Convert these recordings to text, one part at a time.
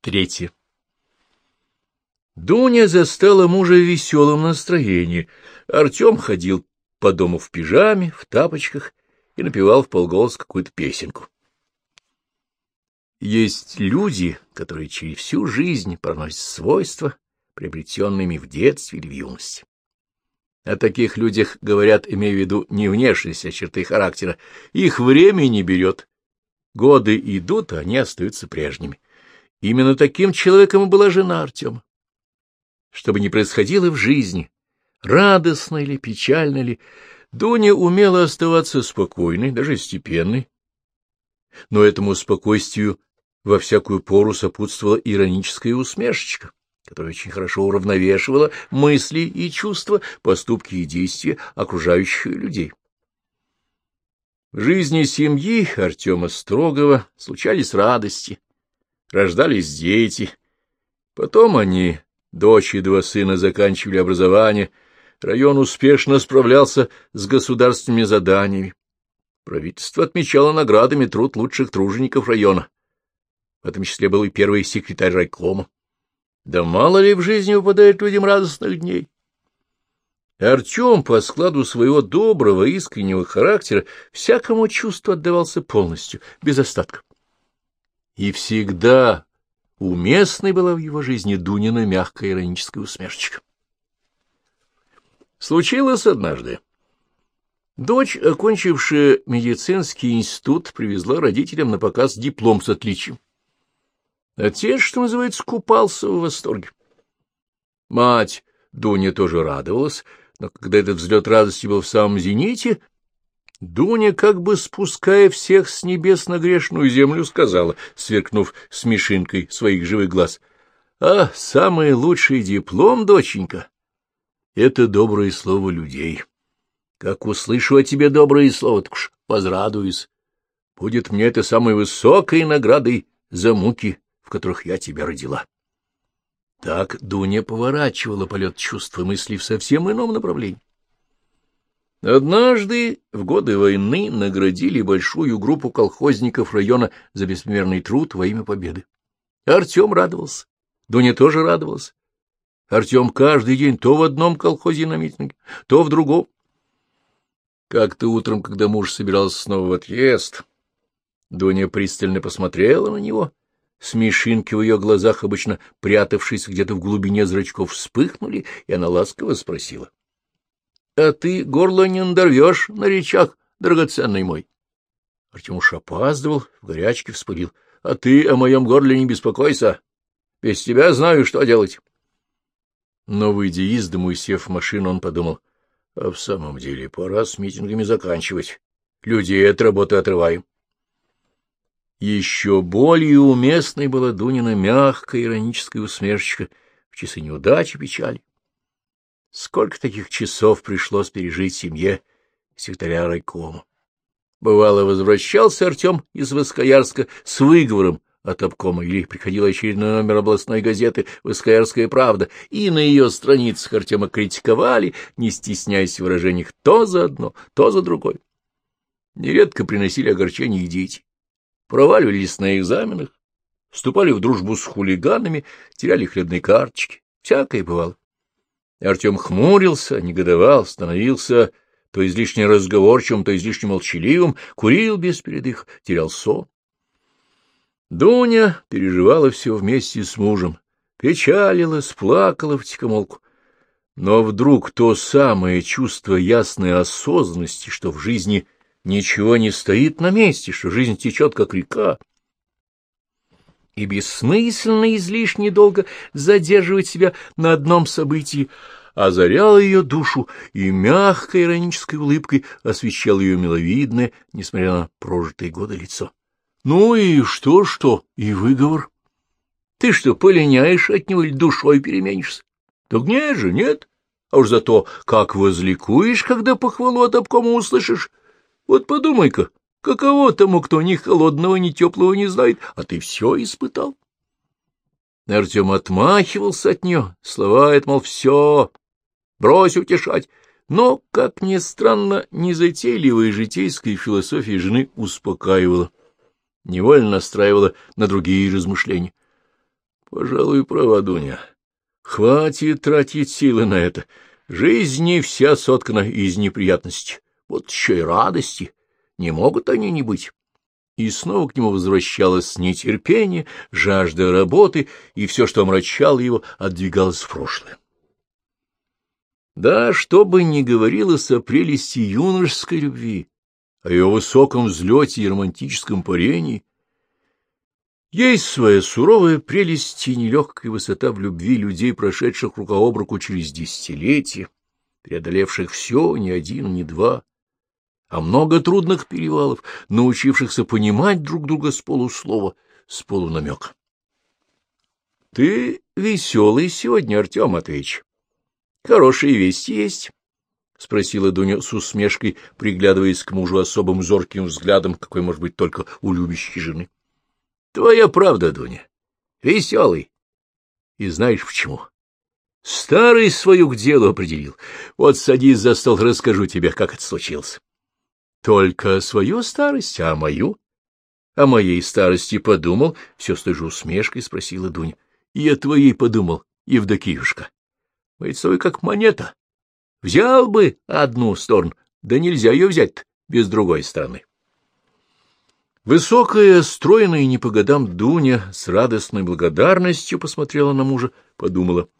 Третье. Дуня застала мужа в веселом настроении. Артем ходил по дому в пижаме, в тапочках и напевал в полголоса какую-то песенку. Есть люди, которые через всю жизнь проносят свойства, приобретенными в детстве или в юности. О таких людях говорят, имея в виду не внешность, а черты характера. Их время не берет. Годы идут, а они остаются прежними. Именно таким человеком и была жена Артема. Что бы ни происходило в жизни, радостно или печально ли, Дуня умела оставаться спокойной, даже степенной. Но этому спокойствию во всякую пору сопутствовала ироническая усмешечка, которая очень хорошо уравновешивала мысли и чувства, поступки и действия окружающих людей. В жизни семьи Артема Строгова случались радости, рождались дети. Потом они, дочь и два сына, заканчивали образование, район успешно справлялся с государственными заданиями. Правительство отмечало наградами труд лучших тружеников района. В этом числе был и первый секретарь райкома. Да мало ли в жизни выпадает людям радостных дней. Артем по складу своего доброго, искреннего характера всякому чувству отдавался полностью, без остатка. И всегда уместной была в его жизни Дунина мягкая ироническая усмешечка. Случилось однажды. Дочь, окончившая медицинский институт, привезла родителям на показ диплом с отличием. Отец, что называется, купался в восторге. Мать Дуня тоже радовалась, но когда этот взлет радости был в самом зените, Дуня, как бы спуская всех с небес на грешную землю, сказала, сверкнув смешинкой своих живых глаз, — А самый лучший диплом, доченька, — это доброе слово людей. Как услышу о тебе доброе слово, так уж возрадуюсь. Будет мне это самой высокой наградой за муки, в которых я тебя родила. Так Дуня поворачивала полет чувств и мыслей в совсем ином направлении. Однажды в годы войны наградили большую группу колхозников района за беспримерный труд во имя победы. Артем радовался, Дуня тоже радовался. Артем каждый день то в одном колхозе на митинге, то в другом. Как-то утром, когда муж собирался снова в отъезд, Дуня пристально посмотрела на него Смешинки в ее глазах, обычно прятавшись где-то в глубине зрачков, вспыхнули, и она ласково спросила. — А ты горло не надорвешь на речах, драгоценный мой? Артем уж опаздывал, в горячке вспылил. — А ты о моем горле не беспокойся. Без тебя знаю, что делать. Но, выйдя из дому и сев в машину, он подумал, а в самом деле пора с митингами заканчивать. Людей от работы отрываем. Еще более уместной была Дунина мягкая ироническая усмешечка в часы неудачи и печали. Сколько таких часов пришлось пережить семье секретаря райкома. Бывало, возвращался Артем из Воскоярска с выговором от обкома, или приходил очередной номер областной газеты «Воскоярская правда», и на ее страницах Артема критиковали, не стесняясь в выражениях то за одно, то за другое. Нередко приносили огорчение и дети проваливались на экзаменах, вступали в дружбу с хулиганами, теряли хлебные карточки. Всякое бывало. Артем хмурился, негодовал, становился то излишне разговорчивым, то излишне молчаливым, курил без передых, терял сон. Дуня переживала все вместе с мужем, печалилась, плакала в тихомолку. Но вдруг то самое чувство ясной осознанности, что в жизни — ничего не стоит на месте, что жизнь течет, как река, и бессмысленно излишне долго задерживать себя на одном событии, озарял ее душу и мягкой иронической улыбкой освещал ее миловидное, несмотря на прожитые годы, лицо. — Ну и что-что, и выговор? Ты что, полиняешь от него или душой переменишься? — Так нет же, нет. А уж зато как возликуешь, когда похвалу от обкома услышишь, вот подумай-ка, каково тому, кто ни холодного, ни теплого не знает, а ты все испытал? Артем отмахивался от нее, слова это, мол, все, брось утешать. Но, как ни странно, незатейливая житейская философия жены успокаивала, невольно настраивала на другие размышления. — Пожалуй, права, Дуня. Хватит тратить силы на это. Жизнь не вся соткана из неприятностей. Вот еще и радости. Не могут они не быть. И снова к нему возвращалось нетерпение, жажда работы, и все, что омрачало его, отдвигалось в прошлое. Да, что бы ни говорилось о прелести юношеской любви, о ее высоком взлете и романтическом парении, есть своя суровая прелесть и нелегкая высота в любви людей, прошедших рука об руку через десятилетия, преодолевших все, ни один, ни два, а много трудных перевалов, научившихся понимать друг друга с полуслова, с полунамека. — Ты веселый сегодня, Артем Матвеевич. Хорошие вести есть, — спросила Дуня с усмешкой, приглядываясь к мужу особым зорким взглядом, какой может быть только у любящей жены. — Твоя правда, Дуня. Веселый. И знаешь почему? Старый свою к делу определил. Вот садись за стол, расскажу тебе, как это случилось. Только свою старость, а мою? О моей старости подумал, все с той же усмешкой спросила Дуня. И о твоей подумал, Евдокиюшка. Бойцовый как монета. Взял бы одну сторону, да нельзя ее взять без другой стороны. Высокая, стройная и не по годам Дуня с радостной благодарностью посмотрела на мужа, подумала.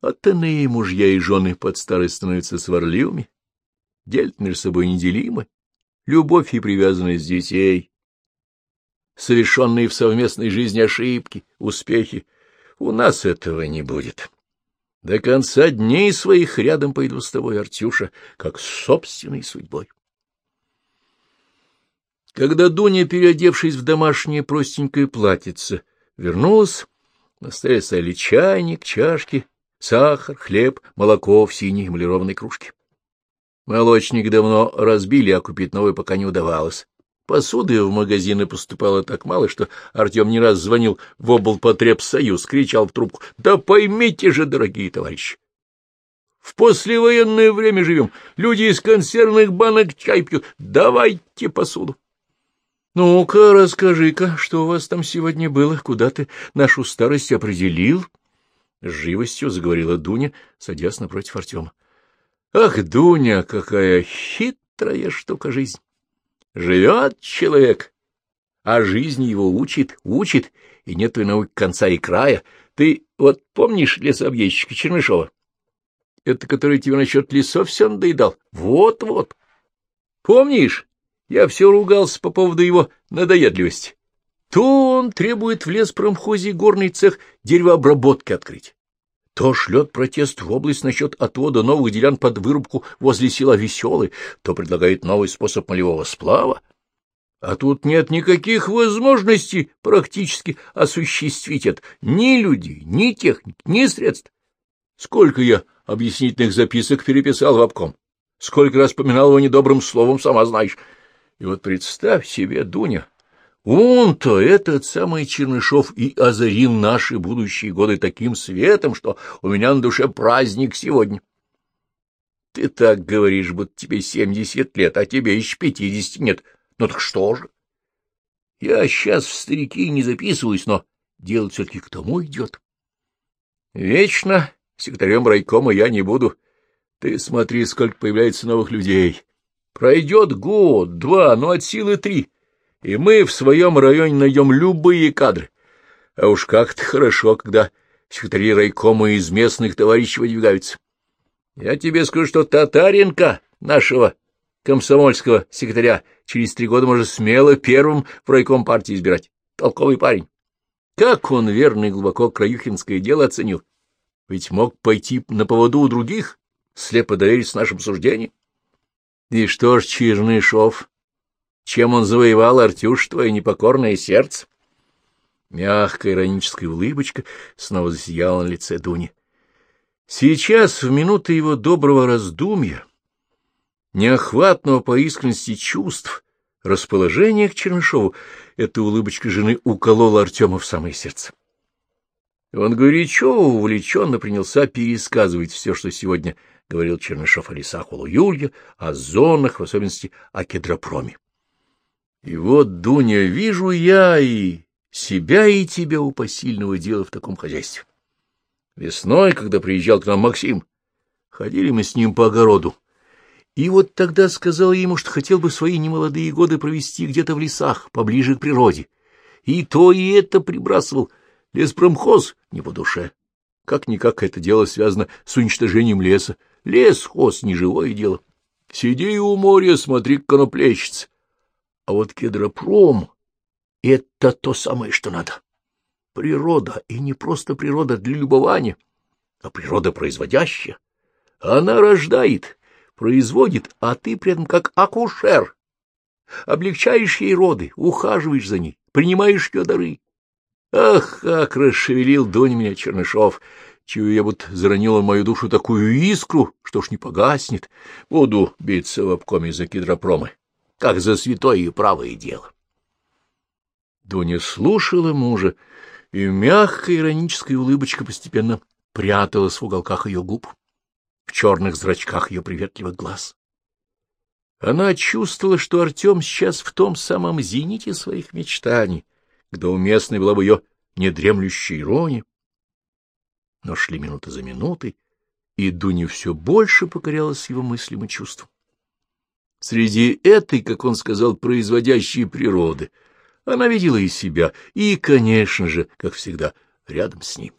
От иные мужья и жены под старость становятся сварливыми, делят между собой неделимы, любовь и привязанность детей, совершенные в совместной жизни ошибки, успехи. У нас этого не будет. До конца дней своих рядом пойду с тобой, Артюша, как с собственной судьбой. Когда Дуня, переодевшись в домашнее простенькое платьице, вернулась, на столе стояли чайник, чашки, сахар, хлеб, молоко в синей эмалированной кружке. Молочник давно разбили, а купить новый пока не удавалось. Посуды в магазины поступало так мало, что Артем не раз звонил в облпотребсоюз, кричал в трубку. — Да поймите же, дорогие товарищи! В послевоенное время живем. Люди из консервных банок чай пьют. Давайте посуду. Ну-ка, расскажи-ка, что у вас там сегодня было, куда ты нашу старость определил? С живостью заговорила Дуня, садясь напротив Артема. Ах, Дуня, какая хитрая штука жизнь! Живет человек, а жизнь его учит, учит, и нет той науки конца и края. Ты вот помнишь лесообъездчика Чернышова? Это который тебе насчет лесов все надоедал? Вот-вот. Помнишь? Я все ругался по поводу его надоедливости. То он требует в леспромхозе горный цех деревообработки открыть, то шлет протест в область насчет отвода новых делян под вырубку возле села Веселый, то предлагает новый способ молевого сплава. А тут нет никаких возможностей практически осуществить это. Ни людей, ни техник, ни средств. Сколько я объяснительных записок переписал в обком, сколько раз поминал его недобрым словом, сама знаешь. И вот представь себе, Дуня, он-то, этот самый Чернышов, и озарил наши будущие годы таким светом, что у меня на душе праздник сегодня. Ты так говоришь, будто тебе семьдесят лет, а тебе еще пятидесяти нет. Ну так что же? Я сейчас в старики не записываюсь, но дело все-таки к тому идет. Вечно секретарем райкома я не буду. Ты смотри, сколько появляется новых людей. Пройдет год, два, ну от силы три, и мы в своем районе найдем любые кадры. А уж как-то хорошо, когда секретари райкома из местных товарищей выдвигаются. Я тебе скажу, что Татаренко, нашего комсомольского секретаря, через три года может смело первым в райком партии избирать. Толковый парень. Как он верно и глубоко краюхинское дело оценил. Ведь мог пойти на поводу у других, слепо довериться нашим суждениям. И что ж, Чернышов, чем он завоевал, Артюш, твое непокорное сердце? Мягкая ироническая улыбочка снова засияла на лице Дуни. Сейчас, в минуты его доброго раздумья, неохватного по искренности чувств, расположения к Чернышову, эта улыбочка жены уколола Артема в самое сердце. Он горячо, увлеченно принялся пересказывать все, что сегодня — говорил Чернышов о лесах Улу-Юлья, о зонах, в особенности о кедропроме. И вот, Дуня, вижу я и себя и тебя у посильного дела в таком хозяйстве. Весной, когда приезжал к нам Максим, ходили мы с ним по огороду. И вот тогда сказал ему, что хотел бы свои немолодые годы провести где-то в лесах, поближе к природе. И то, и это прибрасывал. Леспромхоз не по душе. Как-никак это дело связано с уничтожением леса. Лес, хоз, не живое дело. Сиди у моря, смотри, как оно плещется. А вот кедропром — это то самое, что надо. Природа, и не просто природа для любования, а природа производящая. Она рождает, производит, а ты при этом как акушер. Облегчаешь ей роды, ухаживаешь за ней, принимаешь ее дары. Ах, как расшевелил Донь меня Чернышов! Чую, я вот заронила в мою душу такую искру, что ж не погаснет. Буду биться в обкоме за кедропромы, как за святое и правое дело. Дуня слушала мужа, и мягкая ироническая улыбочка постепенно пряталась в уголках ее губ, в черных зрачках ее приветливых глаз. Она чувствовала, что Артем сейчас в том самом зените своих мечтаний, где уместной была бы ее недремлющая ирония. Но шли минуты за минутой, и Дуня все больше покорялась его мыслям и чувствам. Среди этой, как он сказал, производящей природы, она видела и себя, и, конечно же, как всегда, рядом с ним.